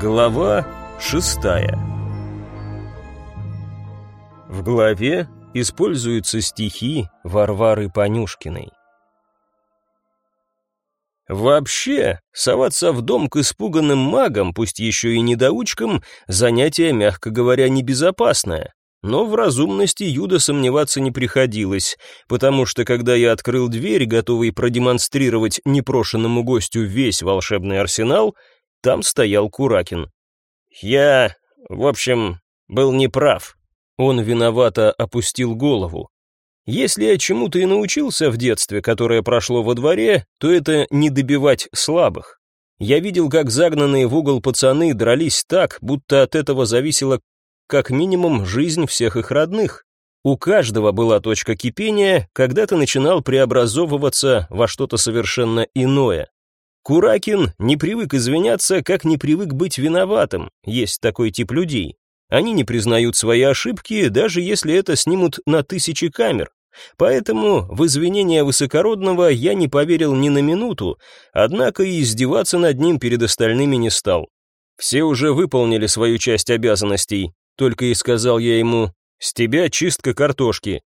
Глава шестая В главе используются стихи Варвары Понюшкиной. Вообще, соваться в дом к испуганным магам, пусть еще и недоучкам, занятие, мягко говоря, небезопасное. Но в разумности Юда сомневаться не приходилось, потому что когда я открыл дверь, готовый продемонстрировать непрошенному гостю весь волшебный арсенал, там стоял Куракин. «Я, в общем, был неправ». Он виновато опустил голову. Если я чему-то и научился в детстве, которое прошло во дворе, то это не добивать слабых. Я видел, как загнанные в угол пацаны дрались так, будто от этого зависела как минимум жизнь всех их родных. У каждого была точка кипения, когда ты начинал преобразовываться во что-то совершенно иное. Куракин не привык извиняться, как не привык быть виноватым. Есть такой тип людей. Они не признают свои ошибки, даже если это снимут на тысячи камер. Поэтому в извинения высокородного я не поверил ни на минуту, однако и издеваться над ним перед остальными не стал. Все уже выполнили свою часть обязанностей, только и сказал я ему, «С тебя чистка картошки».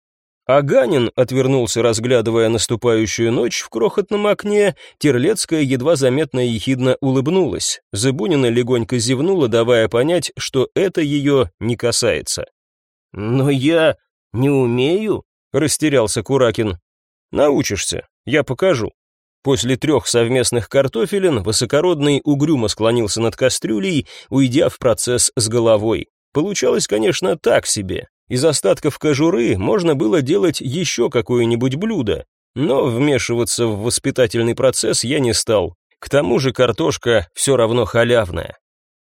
Аганин отвернулся, разглядывая наступающую ночь в крохотном окне, Терлецкая едва заметно ехидно улыбнулась. Зыбунина легонько зевнула, давая понять, что это ее не касается. «Но я не умею», — растерялся Куракин. «Научишься, я покажу». После трех совместных картофелин высокородный угрюмо склонился над кастрюлей, уйдя в процесс с головой. Получалось, конечно, так себе. Из остатков кожуры можно было делать еще какое-нибудь блюдо, но вмешиваться в воспитательный процесс я не стал. К тому же картошка все равно халявная.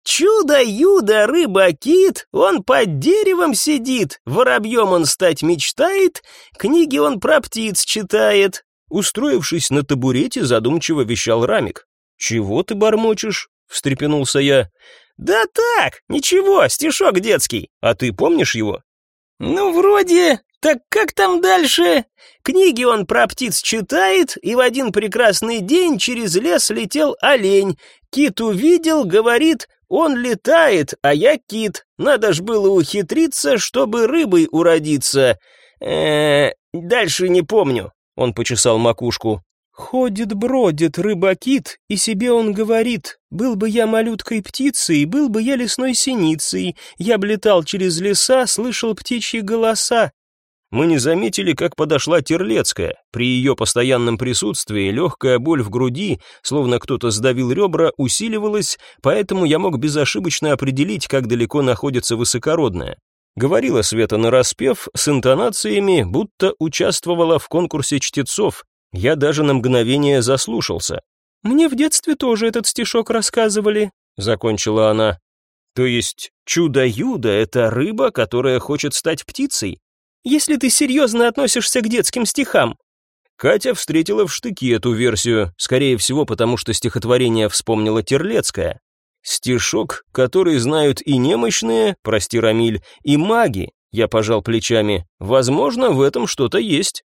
«Чудо-юдо, рыба-кит, он под деревом сидит, воробьем он стать мечтает, книги он про птиц читает». Устроившись на табурете, задумчиво вещал Рамик. «Чего ты бормочешь?» — встрепенулся я. «Да так, ничего, стишок детский. А ты помнишь его?» «Ну, вроде. Так как там дальше? Книги он про птиц читает, и в один прекрасный день через лес летел олень. Кит увидел, говорит, он летает, а я кит. Надо ж было ухитриться, чтобы рыбой уродиться. Э, -э дальше не помню». Он почесал макушку. Ходит-бродит рыба-кит, и себе он говорит, был бы я малюткой птицей, был бы я лесной синицей, я б летал через леса, слышал птичьи голоса. Мы не заметили, как подошла Терлецкая. При ее постоянном присутствии легкая боль в груди, словно кто-то сдавил ребра, усиливалась, поэтому я мог безошибочно определить, как далеко находится высокородная. Говорила Света нараспев, с интонациями, будто участвовала в конкурсе чтецов, я даже на мгновение заслушался. «Мне в детстве тоже этот стишок рассказывали», — закончила она. «То есть чудо-юдо — это рыба, которая хочет стать птицей?» «Если ты серьезно относишься к детским стихам». Катя встретила в штыки эту версию, скорее всего, потому что стихотворение вспомнила Терлецкая. Стишок, который знают и немощные, прости, Рамиль, и маги, я пожал плечами. Возможно, в этом что-то есть.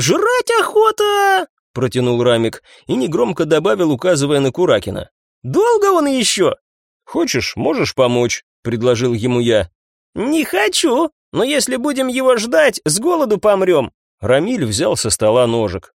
«Жрать охота!» — протянул Рамик и негромко добавил, указывая на Куракина. «Долго он еще?» «Хочешь, можешь помочь», — предложил ему я. «Не хочу, но если будем его ждать, с голоду помрем». Рамиль взял со стола ножик.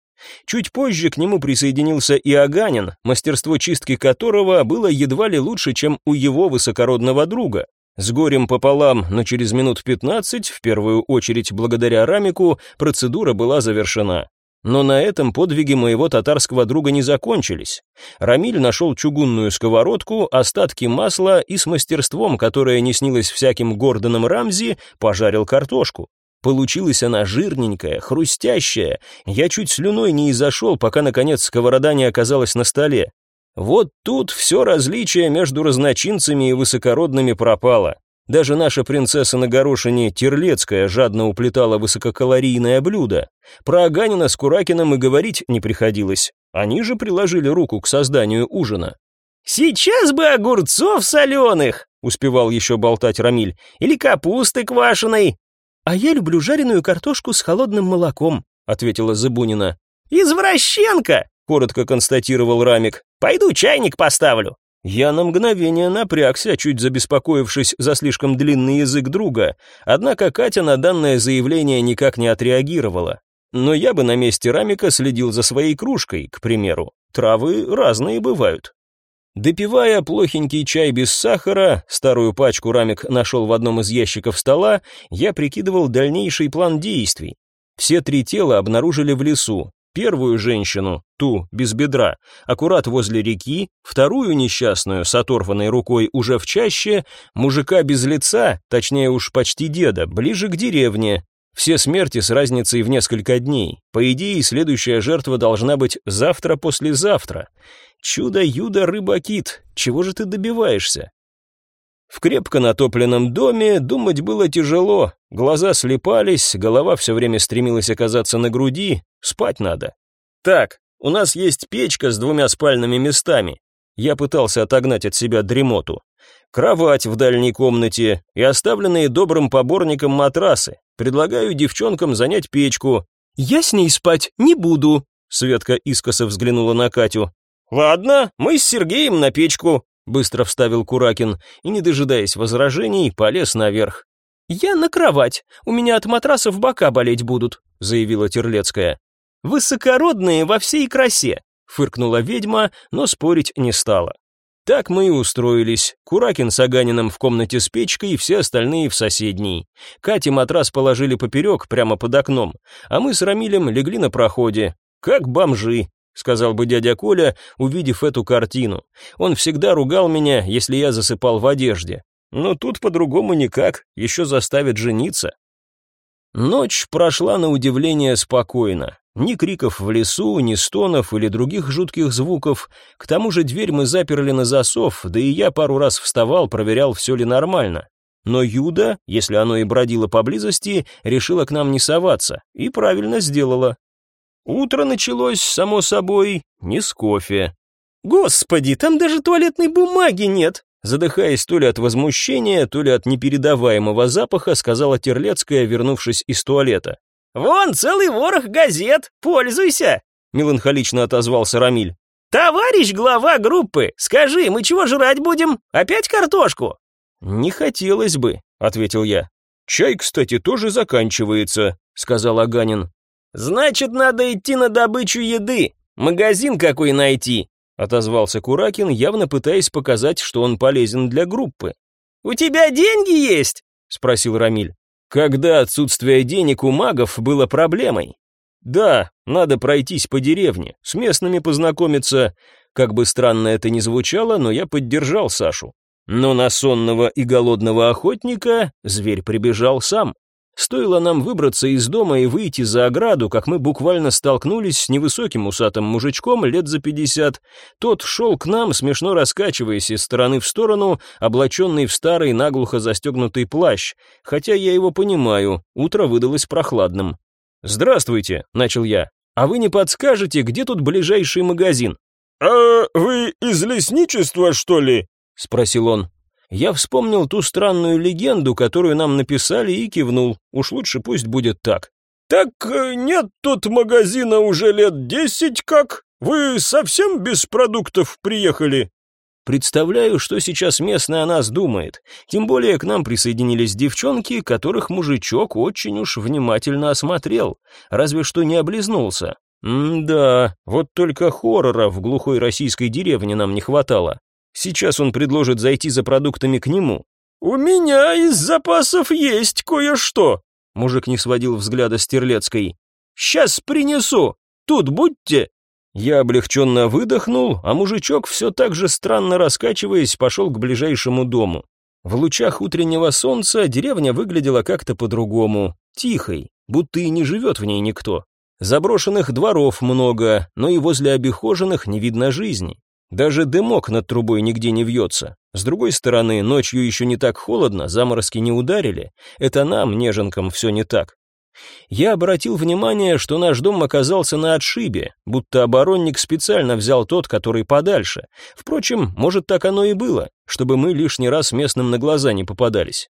Чуть позже к нему присоединился и Аганин, мастерство чистки которого было едва ли лучше, чем у его высокородного друга. С горем пополам, но через минут пятнадцать, в первую очередь благодаря Рамику, процедура была завершена. Но на этом подвиги моего татарского друга не закончились. Рамиль нашел чугунную сковородку, остатки масла и с мастерством, которое не снилось всяким Гордоном Рамзи, пожарил картошку. Получилась она жирненькая, хрустящая. Я чуть слюной не изошел, пока, наконец, сковорода не оказалась на столе. Вот тут все различие между разночинцами и высокородными пропало. Даже наша принцесса на горошине Терлецкая жадно уплетала высококалорийное блюдо. Про Аганина с Куракиным и говорить не приходилось. Они же приложили руку к созданию ужина. «Сейчас бы огурцов соленых!» — успевал еще болтать Рамиль. «Или капусты квашеной!» «А я люблю жареную картошку с холодным молоком», — ответила Забунина. «Извращенка!» — коротко констатировал Рамик. «Пойду чайник поставлю». Я на мгновение напрягся, чуть забеспокоившись за слишком длинный язык друга, однако Катя на данное заявление никак не отреагировала. Но я бы на месте Рамика следил за своей кружкой, к примеру. Травы разные бывают. Допивая плохенький чай без сахара, старую пачку Рамик нашел в одном из ящиков стола, я прикидывал дальнейший план действий. Все три тела обнаружили в лесу. Первую женщину, ту, без бедра, аккурат возле реки, вторую несчастную, с оторванной рукой уже в чаще, мужика без лица, точнее уж почти деда, ближе к деревне, все смерти с разницей в несколько дней. По идее, следующая жертва должна быть завтра-послезавтра. Чудо-юдо, рыба-кит, чего же ты добиваешься? В крепко натопленном доме думать было тяжело, глаза слепались, голова все время стремилась оказаться на груди, спать надо. Так, у нас есть печка с двумя спальными местами. Я пытался отогнать от себя дремоту кровать в дальней комнате и оставленные добрым поборником матрасы. Предлагаю девчонкам занять печку. Я с ней спать не буду, Светка искоса взглянула на Катю. Ладно, мы с Сергеем на печку, быстро вставил Куракин и, не дожидаясь возражений, полез наверх. Я на кровать. У меня от матрасов бока болеть будут, заявила Терлецкая. Высокородные во всей красе, фыркнула ведьма, но спорить не стала. Так мы и устроились. Куракин с Аганиным в комнате с печкой, все остальные в соседней. Кате матрас положили поперек, прямо под окном, а мы с Рамилем легли на проходе. Как бомжи, сказал бы дядя Коля, увидев эту картину. Он всегда ругал меня, если я засыпал в одежде. Но тут по-другому никак, еще заставят жениться. Ночь прошла на удивление спокойно. Ни криков в лесу, ни стонов или других жутких звуков. К тому же дверь мы заперли на засов, да и я пару раз вставал, проверял, все ли нормально. Но Юда, если оно и бродило поблизости, решила к нам не соваться. И правильно сделала. Утро началось, само собой, не с кофе. «Господи, там даже туалетной бумаги нет!» Задыхаясь то ли от возмущения, то ли от непередаваемого запаха, сказала Терлецкая, вернувшись из туалета. «Вон целый ворох газет, пользуйся!» меланхолично отозвался Рамиль. «Товарищ глава группы, скажи, мы чего жрать будем? Опять картошку?» «Не хотелось бы», — ответил я. «Чай, кстати, тоже заканчивается», — сказал Аганин. «Значит, надо идти на добычу еды. Магазин какой найти?» — отозвался Куракин, явно пытаясь показать, что он полезен для группы. «У тебя деньги есть?» — спросил Рамиль. Когда отсутствие денег у магов было проблемой? Да, надо пройтись по деревне, с местными познакомиться. Как бы странно это ни звучало, но я поддержал Сашу. Но на сонного и голодного охотника зверь прибежал сам. Стоило нам выбраться из дома и выйти за ограду, как мы буквально столкнулись с невысоким усатым мужичком лет за пятьдесят. Тот шел к нам, смешно раскачиваясь из стороны в сторону, облаченный в старый наглухо застегнутый плащ. Хотя я его понимаю, утро выдалось прохладным. «Здравствуйте», — начал я. «А вы не подскажете, где тут ближайший магазин?» «А вы из лесничества, что ли?» — спросил он. Я вспомнил ту странную легенду, которую нам написали, и кивнул. Уж лучше пусть будет так. «Так э, нет тут магазина уже лет десять как? Вы совсем без продуктов приехали?» Представляю, что сейчас местная о нас думает. Тем более к нам присоединились девчонки, которых мужичок очень уж внимательно осмотрел. Разве что не облизнулся. М-да, вот только хоррора в глухой российской деревне нам не хватало. Сейчас он предложит зайти за продуктами к нему. «У меня из запасов есть кое-что», — мужик не сводил взгляда с Терлецкой. «Сейчас принесу. Тут будьте». Я облегченно выдохнул, а мужичок, все так же странно раскачиваясь, пошел к ближайшему дому. В лучах утреннего солнца деревня выглядела как-то по-другому, тихой, будто и не живет в ней никто. Заброшенных дворов много, но и возле обихоженных не видно жизни. Даже дымок над трубой нигде не вьется. С другой стороны, ночью еще не так холодно, заморозки не ударили. Это нам, неженкам, все не так. Я обратил внимание, что наш дом оказался на отшибе, будто оборонник специально взял тот, который подальше. Впрочем, может так оно и было, чтобы мы лишний раз местным на глаза не попадались.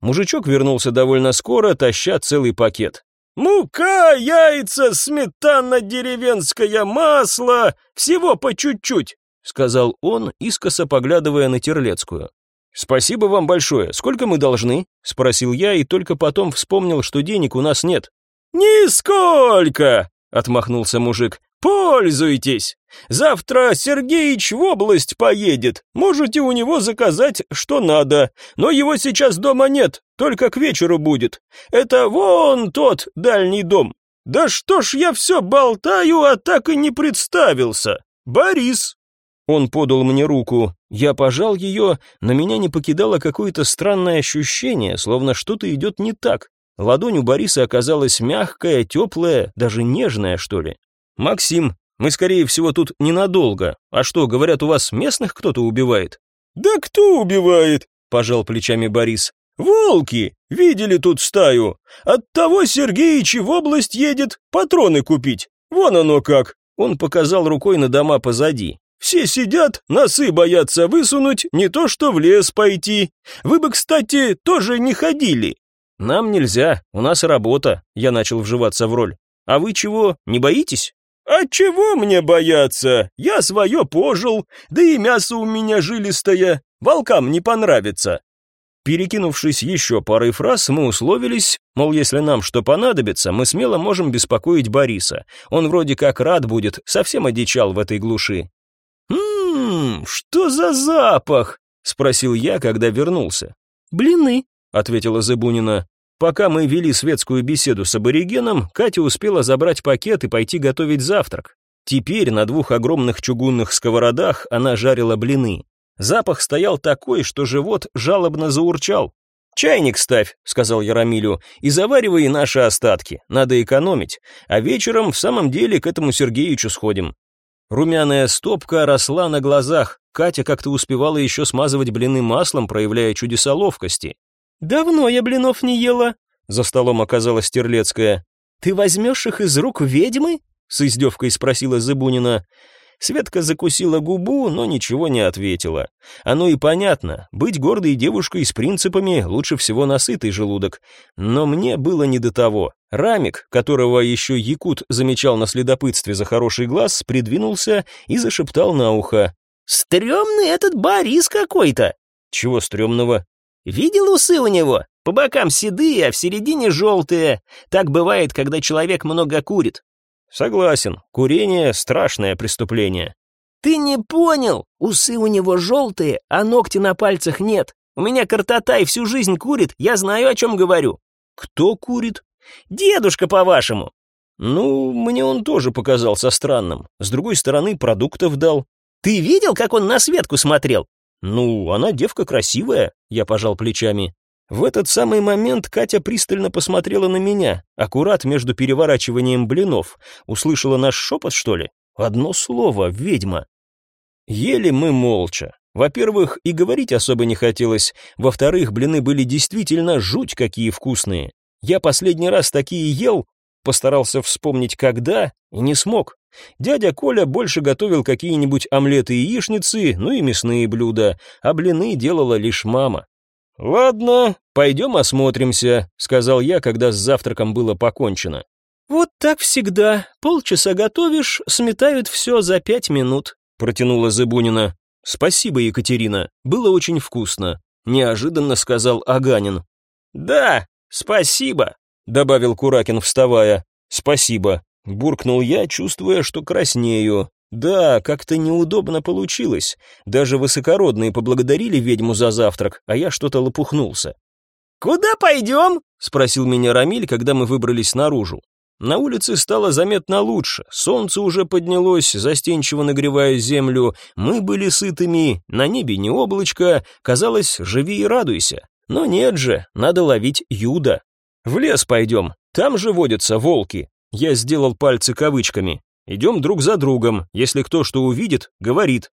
Мужичок вернулся довольно скоро, таща целый пакет. Мука, яйца, сметана, деревенское масло, всего по чуть-чуть. сказал он, искоса поглядывая на Терлецкую. «Спасибо вам большое. Сколько мы должны?» — спросил я и только потом вспомнил, что денег у нас нет. «Нисколько!» — отмахнулся мужик. «Пользуйтесь! Завтра Сергеич в область поедет. Можете у него заказать, что надо. Но его сейчас дома нет, только к вечеру будет. Это вон тот дальний дом. Да что ж я все болтаю, а так и не представился. Борис!» Он подал мне руку. Я пожал ее, но меня не покидало какое-то странное ощущение, словно что-то идет не так. Ладонь у Бориса оказалась мягкая, теплая, даже нежная, что ли. «Максим, мы, скорее всего, тут ненадолго. А что, говорят, у вас местных кто-то убивает?» «Да кто убивает?» – пожал плечами Борис. «Волки! Видели тут стаю? Оттого Сергеич в область едет патроны купить. Вон оно как!» Он показал рукой на дома позади. Все сидят, носы боятся высунуть, не то что в лес пойти. Вы бы, кстати, тоже не ходили. Нам нельзя, у нас работа. Я начал вживаться в роль. А вы чего, не боитесь? «А чего мне бояться? Я свое пожил, да и мясо у меня жилистое, волкам не понравится». Перекинувшись еще парой фраз, мы условились, мол, если нам что понадобится, мы смело можем беспокоить Бориса. Он вроде как рад будет, совсем одичал в этой глуши. «Ммм, что за запах?» — спросил я, когда вернулся. «Блины», — ответила Зыбунина. Пока мы вели светскую беседу с аборигеном, Катя успела забрать пакет и пойти готовить завтрак. Теперь на двух огромных чугунных сковородах она жарила блины. Запах стоял такой, что живот жалобно заурчал. «Чайник ставь», — сказал Ярамилю, — «и заваривай наши остатки, надо экономить, а вечером в самом деле к этому Сергеичу сходим». Румяная стопка росла на глазах, Катя как-то успевала еще смазывать блины маслом, проявляя чудеса ловкости. «Давно я блинов не ела», — за столом оказалась Терлецкая. «Ты возьмешь их из рук ведьмы?» — с издевкой спросила Зыбунина. Светка закусила губу, но ничего не ответила. Оно и понятно, быть гордой девушкой с принципами лучше всего на сытый желудок. Но мне было не до того. Рамик, которого еще Якут замечал на следопытстве за хороший глаз, придвинулся и зашептал на ухо. «Стремный этот Борис какой-то!» «Чего стрёмного?» Видел усы у него? По бокам седые, а в середине желтые. Так бывает, когда человек много курит. Согласен, курение — страшное преступление. Ты не понял? Усы у него желтые, а ногти на пальцах нет. У меня картотай всю жизнь курит, я знаю, о чем говорю. Кто курит? Дедушка, по-вашему. Ну, мне он тоже показался странным. С другой стороны, продуктов дал. Ты видел, как он на Светку смотрел? «Ну, она девка красивая», — я пожал плечами. В этот самый момент Катя пристально посмотрела на меня, аккурат между переворачиванием блинов. Услышала наш шепот, что ли? Одно слово — ведьма. Ели мы молча. Во-первых, и говорить особо не хотелось. Во-вторых, блины были действительно жуть какие вкусные. Я последний раз такие ел, постарался вспомнить когда, и не смог. Дядя Коля больше готовил какие-нибудь омлеты и яичницы, ну и мясные блюда, а блины делала лишь мама. «Ладно, пойдем осмотримся», — сказал я, когда с завтраком было покончено. «Вот так всегда. Полчаса готовишь, сметают все за пять минут», — протянула Зыбунина. «Спасибо, Екатерина, было очень вкусно», — неожиданно сказал Аганин. «Да, спасибо», — добавил Куракин, вставая. «Спасибо», Буркнул я, чувствуя, что краснею. Да, как-то неудобно получилось. Даже высокородные поблагодарили ведьму за завтрак, а я что-то лопухнулся. «Куда пойдем?» — спросил меня Рамиль, когда мы выбрались наружу. На улице стало заметно лучше, солнце уже поднялось, застенчиво нагревая землю, мы были сытыми, на небе не облачко, казалось, живи и радуйся. Но нет же, надо ловить юда. В лес пойдем, там же водятся волки, я сделал пальцы кавычками. Идем друг за другом, если кто что увидит, говорит.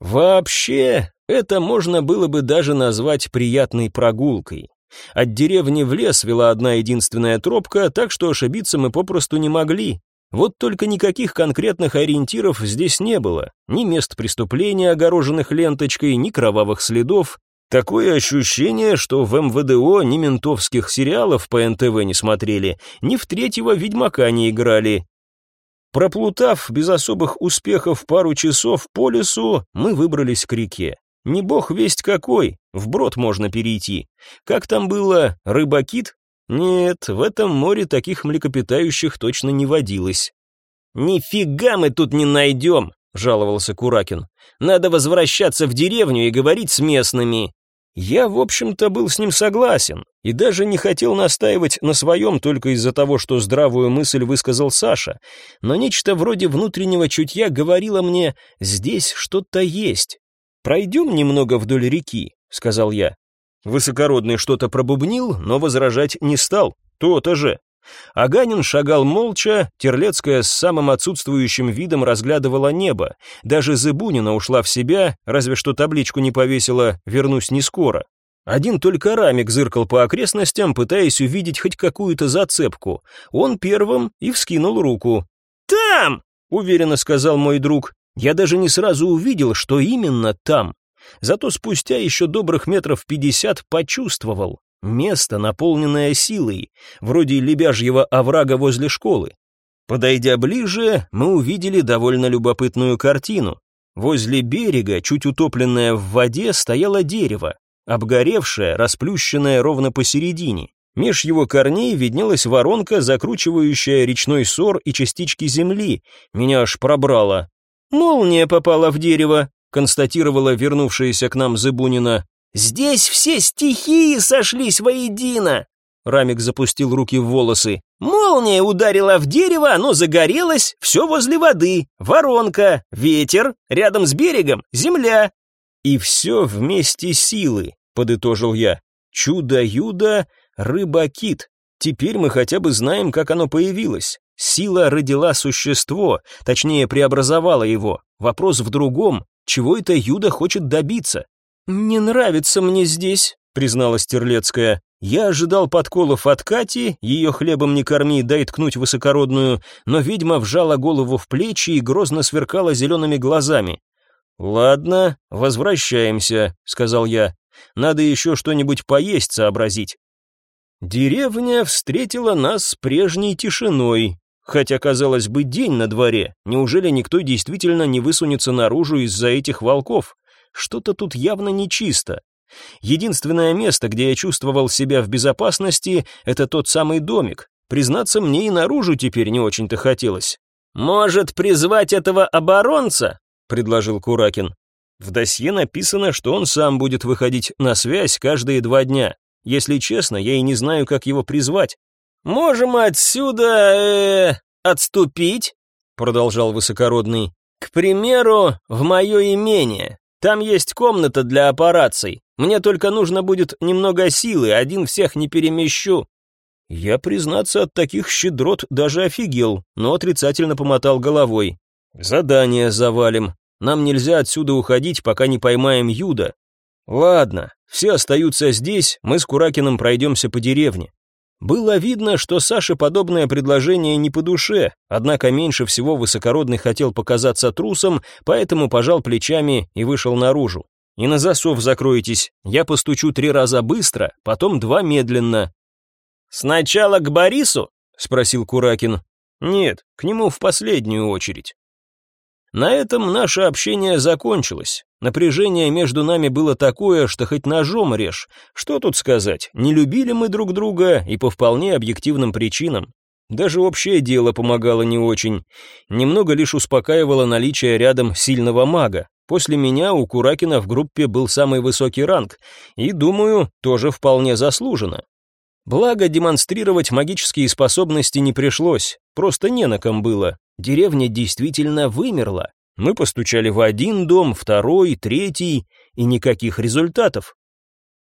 Вообще, это можно было бы даже назвать приятной прогулкой. От деревни в лес вела одна единственная тропка, так что ошибиться мы попросту не могли. Вот только никаких конкретных ориентиров здесь не было. Ни мест преступления, огороженных ленточкой, ни кровавых следов, Такое ощущение, что в МВДО ни ментовских сериалов по НТВ не смотрели, ни в третьего «Ведьмака» не играли. Проплутав без особых успехов пару часов по лесу, мы выбрались к реке. Не бог весть какой, вброд можно перейти. Как там было, рыбакит? Нет, в этом море таких млекопитающих точно не водилось. «Нифига мы тут не найдем!» — жаловался Куракин. «Надо возвращаться в деревню и говорить с местными». Я, в общем-то, был с ним согласен и даже не хотел настаивать на своем только из-за того, что здравую мысль высказал Саша, но нечто вроде внутреннего чутья говорило мне «здесь что-то есть». «Пройдем немного вдоль реки», — сказал я. Высокородный что-то пробубнил, но возражать не стал. То-то же. Аганин шагал молча, Терлецкая с самым отсутствующим видом разглядывала небо. Даже Зыбунина ушла в себя, разве что табличку не повесила «Вернусь не скоро». Один только Рамик зыркал по окрестностям, пытаясь увидеть хоть какую-то зацепку. Он первым и вскинул руку. «Там!» — уверенно сказал мой друг. Я даже не сразу увидел, что именно там. Зато спустя еще добрых метров пятьдесят почувствовал. Место, наполненное силой, вроде лебяжьего оврага возле школы. Подойдя ближе, мы увидели довольно любопытную картину. Возле берега, чуть утопленное в воде, стояло дерево, обгоревшее, расплющенное ровно посередине. Меж его корней виднелась воронка, закручивающая речной сор и частички земли. Меня аж пробрало. «Молния попала в дерево», — констатировала вернувшаяся к нам Зыбунина. «Здесь все стихии сошлись воедино!» Рамик запустил руки в волосы. «Молния ударила в дерево, оно загорелось, все возле воды, воронка, ветер, рядом с берегом земля». «И все вместе силы», — подытожил я. «Чудо-юдо, рыба-кит. Теперь мы хотя бы знаем, как оно появилось. Сила родила существо, точнее, преобразовала его. Вопрос в другом, чего это Юда хочет добиться? «Не нравится мне здесь», — призналась Терлецкая. Я ожидал подколов от Кати, ее хлебом не корми, дай ткнуть высокородную, но ведьма вжала голову в плечи и грозно сверкала зелеными глазами. «Ладно, возвращаемся», — сказал я. «Надо еще что-нибудь поесть сообразить». Деревня встретила нас с прежней тишиной, хотя, казалось бы, день на дворе. Неужели никто действительно не высунется наружу из-за этих волков? Что-то тут явно нечисто. Единственное место, где я чувствовал себя в безопасности, это тот самый домик. Признаться, мне и наружу теперь не очень-то хотелось. «Может, призвать этого оборонца?» — предложил Куракин. В досье написано, что он сам будет выходить на связь каждые два дня. Если честно, я и не знаю, как его призвать. «Можем отсюда... Э, отступить?» — продолжал Высокородный. «К примеру, в мое имение. Там есть комната для операций. Мне только нужно будет немного силы, один всех не перемещу». Я, признаться, от таких щедрот даже офигел, но отрицательно помотал головой. «Задание завалим. Нам нельзя отсюда уходить, пока не поймаем Юда. Ладно, все остаются здесь, мы с Куракиным пройдемся по деревне. Было видно, что Саше подобное предложение не по душе, однако меньше всего высокородный хотел показаться трусом, поэтому пожал плечами и вышел наружу. «И на засов закройтесь, я постучу три раза быстро, потом два медленно». «Сначала к Борису?» — спросил Куракин. «Нет, к нему в последнюю очередь». На этом наше общение закончилось. Напряжение между нами было такое, что хоть ножом режь. Что тут сказать, не любили мы друг друга и по вполне объективным причинам. Даже общее дело помогало не очень. Немного лишь успокаивало наличие рядом сильного мага. После меня у Куракина в группе был самый высокий ранг, и, думаю, тоже вполне заслуженно. Благо, демонстрировать магические способности не пришлось, просто не на ком было. Деревня действительно вымерла. Мы постучали в один дом, второй, третий, и никаких результатов.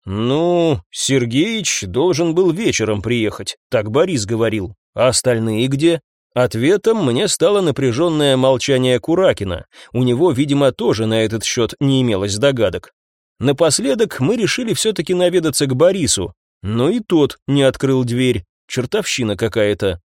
Ну, Сергеич должен был вечером приехать, так Борис говорил. А остальные где? Ответом мне стало напряженное молчание Куракина. У него, видимо, тоже на этот счет не имелось догадок. Напоследок мы решили все-таки наведаться к Борису, но и тот не открыл дверь. Чертовщина какая-то.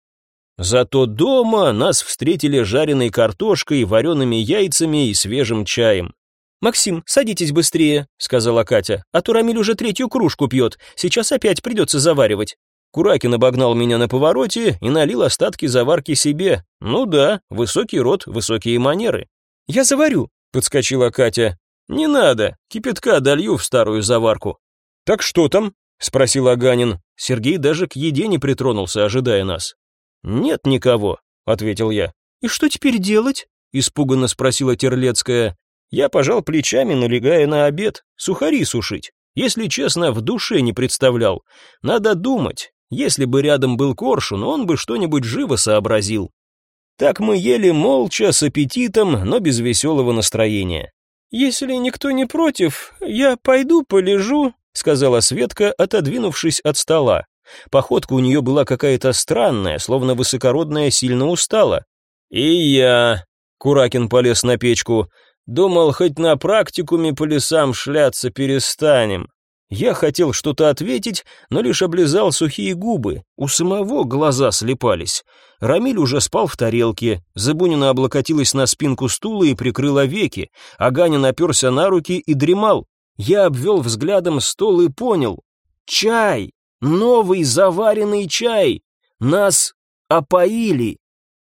Зато дома нас встретили жареной картошкой, вареными яйцами и свежим чаем. «Максим, садитесь быстрее», — сказала Катя, «а то Рамиль уже третью кружку пьет, сейчас опять придется заваривать». Куракин обогнал меня на повороте и налил остатки заварки себе. Ну да, высокий рот, высокие манеры. «Я заварю», — подскочила Катя. «Не надо, кипятка долью в старую заварку». «Так что там?» — спросил Аганин. Сергей даже к еде не притронулся, ожидая нас. «Нет никого», — ответил я. «И что теперь делать?» — испуганно спросила Терлецкая. Я пожал плечами, налегая на обед, сухари сушить. Если честно, в душе не представлял. Надо думать. Если бы рядом был коршун, он бы что-нибудь живо сообразил. Так мы ели молча, с аппетитом, но без веселого настроения. «Если никто не против, я пойду полежу», сказала Светка, отодвинувшись от стола. Походка у нее была какая-то странная, словно высокородная сильно устала. «И я...» — Куракин полез на печку. «Думал, хоть на практикуме по лесам шляться перестанем». Я хотел что-то ответить, но лишь облизал сухие губы. У самого глаза слепались. Рамиль уже спал в тарелке, Забунина облокотилась на спинку стула и прикрыла веки, Аганин наперся на руки и дремал. Я обвел взглядом стол и понял. Чай! Новый заваренный чай! Нас опоили!